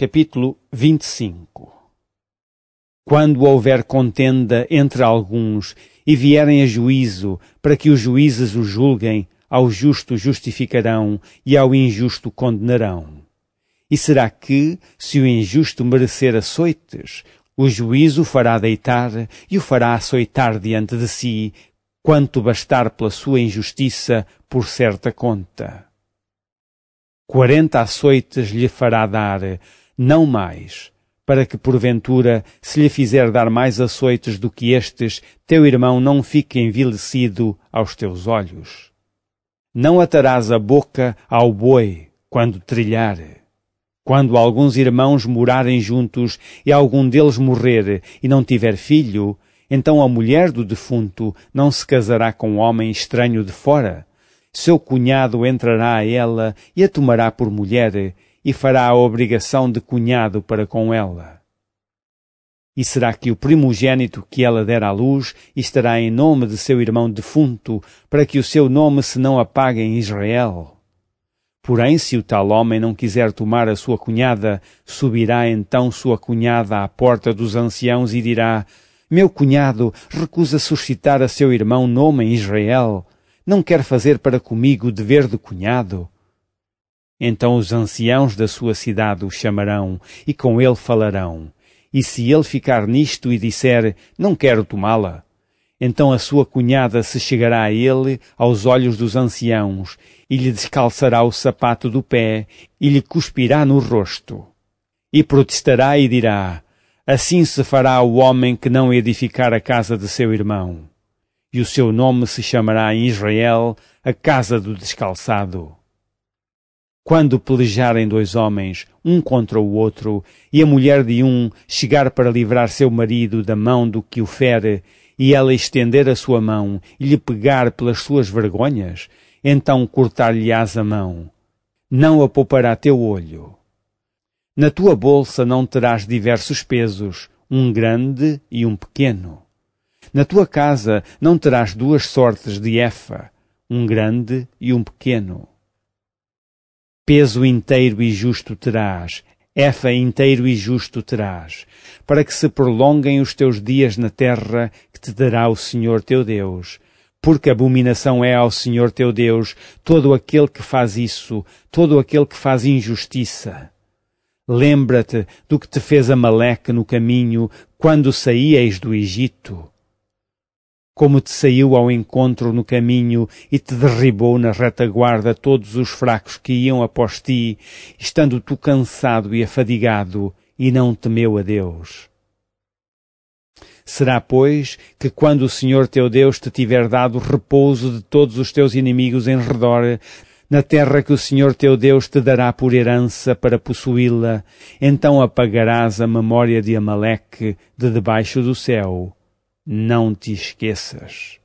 Capítulo 25 Quando houver contenda entre alguns e vierem a juízo, para que os juízes o julguem, ao justo justificarão e ao injusto condenarão. E será que, se o injusto merecer açoites, o juízo o fará deitar e o fará açoitar diante de si, quanto bastar pela sua injustiça por certa conta? Quarenta açoites lhe fará dar, não mais, para que porventura, se lhe fizer dar mais açoites do que estes, teu irmão não fique envilecido aos teus olhos. Não atarás a boca ao boi quando trilhar. Quando alguns irmãos morarem juntos e algum deles morrer e não tiver filho, então a mulher do defunto não se casará com um homem estranho de fora. Seu cunhado entrará a ela e a tomará por mulher, e fará a obrigação de cunhado para com ela. E será que o primogênito que ela der à luz estará em nome de seu irmão defunto, para que o seu nome se não apague em Israel? Porém, se o tal homem não quiser tomar a sua cunhada, subirá então sua cunhada à porta dos anciãos e dirá, Meu cunhado recusa suscitar a seu irmão nome em Israel, não quer fazer para comigo o dever de cunhado? Então os anciãos da sua cidade o chamarão e com ele falarão. E se ele ficar nisto e disser, não quero tomá-la, então a sua cunhada se chegará a ele aos olhos dos anciãos e lhe descalçará o sapato do pé e lhe cuspirá no rosto. E protestará e dirá, assim se fará o homem que não edificar a casa de seu irmão. E o seu nome se chamará em Israel a casa do descalçado. Quando pelejarem dois homens, um contra o outro, e a mulher de um chegar para livrar seu marido da mão do que o fere, e ela estender a sua mão e lhe pegar pelas suas vergonhas, então cortar-lhe-ás a mão. Não a poupará teu olho. Na tua bolsa não terás diversos pesos, um grande e um pequeno. Na tua casa não terás duas sortes de efa, um grande e um pequeno peso inteiro e justo terás, efa inteiro e justo terás, para que se prolonguem os teus dias na terra que te dará o Senhor teu Deus. Porque abominação é ao Senhor teu Deus todo aquele que faz isso, todo aquele que faz injustiça. Lembra-te do que te fez Amaleque no caminho quando saíeis do Egito como te saiu ao encontro no caminho e te derribou na retaguarda todos os fracos que iam após ti, estando tu cansado e afadigado, e não temeu a Deus. Será, pois, que quando o Senhor teu Deus te tiver dado repouso de todos os teus inimigos em redor, na terra que o Senhor teu Deus te dará por herança para possuí-la, então apagarás a memória de Amaleque de debaixo do céu não te esqueças.